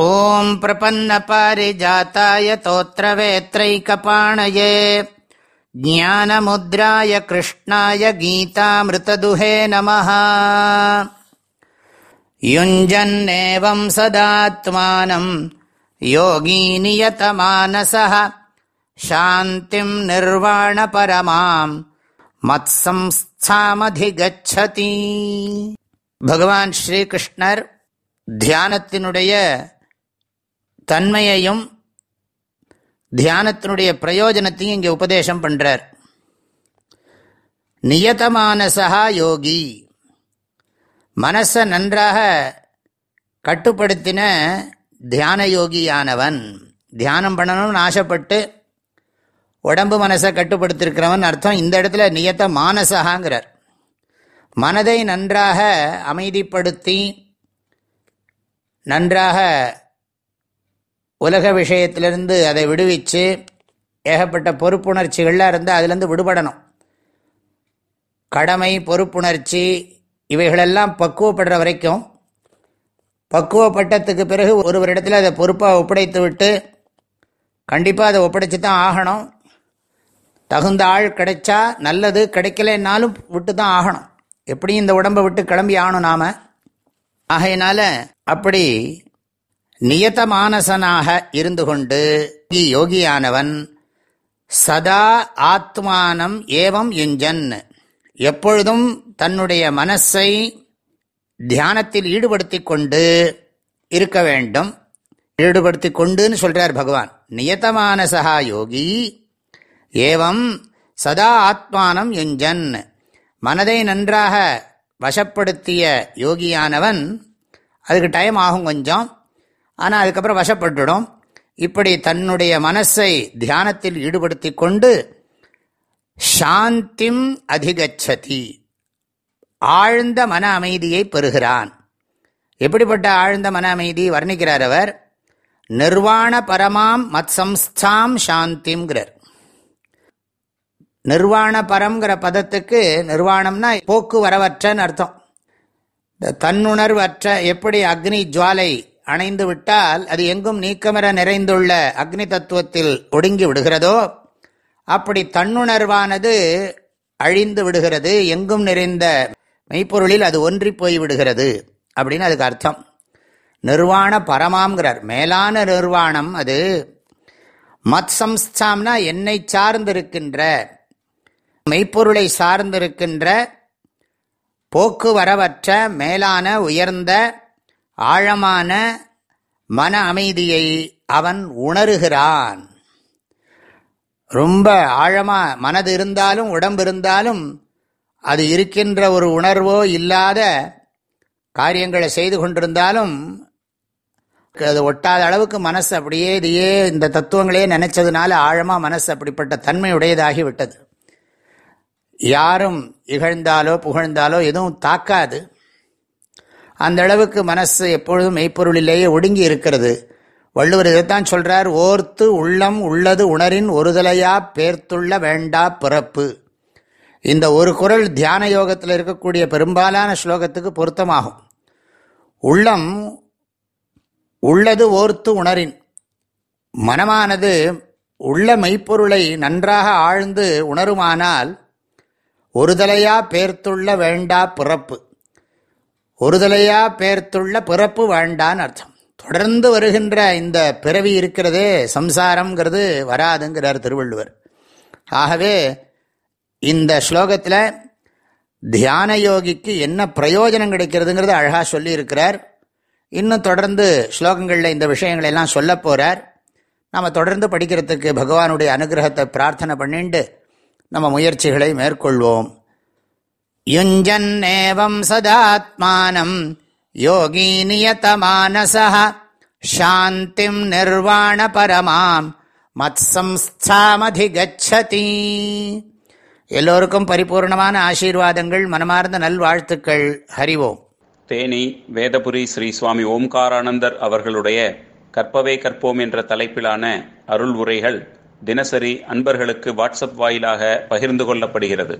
ॐ प्रपन्नपारिजाताय तोत्रवेत्रैकपाणये ज्ञानमुद्राय कृष्णाय गीतामृतदुहे नमः युञ्जन्नेवं सदात्मानं योगी नियतमानसः शान्तिं निर्वाणपरमां மத்சம்ஸ்தாமதிகச்சதி பகவான் ஸ்ரீகிருஷ்ணர் தியானத்தினுடைய தன்மையையும் தியானத்தினுடைய பிரயோஜனத்தையும் இங்கே உபதேசம் பண்ணுறார் நியதமானசா யோகி. மனசை நன்றாக கட்டுப்படுத்தின தியான யோகியானவன். தியானம் பண்ணணும்னு ஆசைப்பட்டு உடம்பு மனசை கட்டுப்படுத்திருக்கிறவன் அர்த்தம் இந்த இடத்துல நியத்த மானசகாங்கிறார் மனதை நன்றாக அமைதிப்படுத்தி நன்றாக உலக விஷயத்திலிருந்து அதை விடுவிச்சு ஏகப்பட்ட பொறுப்புணர்ச்சிகள்லாம் இருந்தால் அதுலேருந்து விடுபடணும். கடமை பொறுப்புணர்ச்சி இவைகளெல்லாம் பக்குவப்படுற வரைக்கும் பக்குவப்பட்டத்துக்கு பிறகு ஒருவரிடத்தில் அதை பொறுப்பாக ஒப்படைத்து விட்டு கண்டிப்பாக அதை ஒப்படைச்சி தான் ஆகணும். தகுந்த ஆள் கிடைச்சா நல்லது கிடைக்கலன்னாலும் விட்டு தான் ஆகணும். எப்படியும் இந்த உடம்பை விட்டு கிளம்பி ஆகணும் நாம். ஆகையினால அப்படி நியதமானசனாக இருந்து கொண்டு யோகியானவன் சதா ஆத்மானம் ஏவம் யுஞ்சன் எப்பொழுதும் தன்னுடைய மனசை தியானத்தில் ஈடுபடுத்தி கொண்டு இருக்க வேண்டும். ஈடுபடுத்தி கொண்டுன்னு சொல்கிறார் பகவான். நியதமானசா யோகி ஏவம் சதா ஆத்மானம் யுஞ்சன் மனதை நன்றாக வசப்படுத்திய யோகியானவன் அதுக்கு டைம் ஆகும் கொஞ்சம். ஆனால் அதுக்கப்புறம் வசப்பட்டுடும். இப்படி தன்னுடைய மனசை தியானத்தில் ஈடுபடுத்தி கொண்டு சாந்திம் அதிகச்சதி. ஆழ்ந்த மன அமைதியை பெறுகிறான். எப்படிப்பட்ட ஆழ்ந்த மன அமைதி? வர்ணிக்கிறார் அவர். நிர்வாண பரமாம் மத் சம்ஸ்தாம் சாந்திங்கிறார் நிர்வாண பரம்ங்கிற பதத்துக்கு நிர்வாணம்னா போக்குவரவற்றன்னு அர்த்தம். தன்னுணர்வற்ற எப்படி அக்னி ஜுவாலை அணைந்து விட்டால் அது எங்கும் நீக்கமர நிறைந்துள்ள அக்னி தத்துவத்தில் ஒடுங்கி விடுகிறதோ அப்படி தன்னுணர்வானது அழிந்து விடுகிறது எங்கும் நிறைந்த மெய்ப்பொருளில் அது ஒன்றி போய் விடுகிறது அப்படின்னு அதுக்கு அர்த்தம். நிர்வாண பரமாம்ங்கிறார். மேலான நிர்வாணம் அது. மத் சம்ஸ்தாம்னா என்னை சார்ந்திருக்கின்ற மெய்ப்பொருளை சார்ந்திருக்கின்ற போக்குவரவற்ற மேலான உயர்ந்த ஆழமான மன அமைதியை அவன் உணர்கிறான். ரொம்ப ஆழமாக மனது இருந்தாலும் உடம்பு இருந்தாலும் அது இருக்கின்ற ஒரு உணர்வோ இல்லாத காரியங்களை செய்து கொண்டிருந்தாலும் அது ஒட்டாத அளவுக்கு மனசு அப்படியே இதையே இந்த தத்துவங்களே நினைச்சதுனால ஆழமாக மனசு அப்படிப்பட்ட தன்மையுடையதாகிவிட்டது யாரும் இகழ்ந்தாலோ புகழ்ந்தாலோ எதுவும் தாக்காது. அந்த அளவுக்கு மனசு எப்பொழுதும் மெய்ப்பொருளிலேயே ஒடுங்கி இருக்கிறது. வள்ளுவர் இதைத்தான் சொல்றார் ஓர்த்து உள்ளம் உள்ளது உணரின் ஒருதலையா பேர்த்துள்ள வேண்டா பிறப்பு. இந்த ஒரு குரல் தியான யோகத்தில் இருக்கக்கூடிய பெரும்பாலான ஸ்லோகத்துக்கு பொருத்தமாகும். உள்ளம் உள்ளது ஓர்த்து உணரின். மனமானது உள்ள மெய்ப்பொருளை நன்றாக ஆழ்ந்து உணருமானால் ஒருதலையா பேர்த்துள்ள வேண்டா பிறப்பு. ஒருதலையா பேர்த்துள்ள பிறப்பு வேண்டான்னு அர்த்தம். தொடர்ந்து வருகின்ற இந்த பிறவி இருக்கிறதே சம்சாரம்ங்கிறது வராதுங்கிறார் திருவள்ளுவர். ஆகவே இந்த ஸ்லோகத்தில் தியான யோகிக்கு என்ன பிரயோஜனம் கிடைக்கிறதுங்கிறது அழகாக சொல்லியிருக்கிறார். இன்னும் தொடர்ந்து ஸ்லோகங்களில் இந்த விஷயங்களை எல்லாம் சொல்ல போகிறார் நம்ம தொடர்ந்து படிக்கிறதுக்கு பகவானுடைய அனுகிரகத்தை பிரார்த்தனை பண்ணிட்டு நம்ம முயற்சிகளை மேற்கொள்வோம். யுஞ்சன்னேவம் சதாத்மானம் யோகி நியதமானசா சாந்திம் நிர்வாண பரமாம் மத் எல்லோருக்கும் பரிபூர்ணமான ஆசீர்வாதங்கள் மனமார்ந்த நல்வாழ்த்துக்கள். ஹரிவோம் தேனி வேதபுரி ஸ்ரீ சுவாமி ஓம்காரானந்தர் அவர்களுடைய கற்பவே கற்போம் என்ற தலைப்பிலான அருள் உரைகள் தினசரி அன்பர்களுக்கு வாட்ஸ்அப் வாயிலாக பகிர்ந்து கொள்ளப்படுகிறது.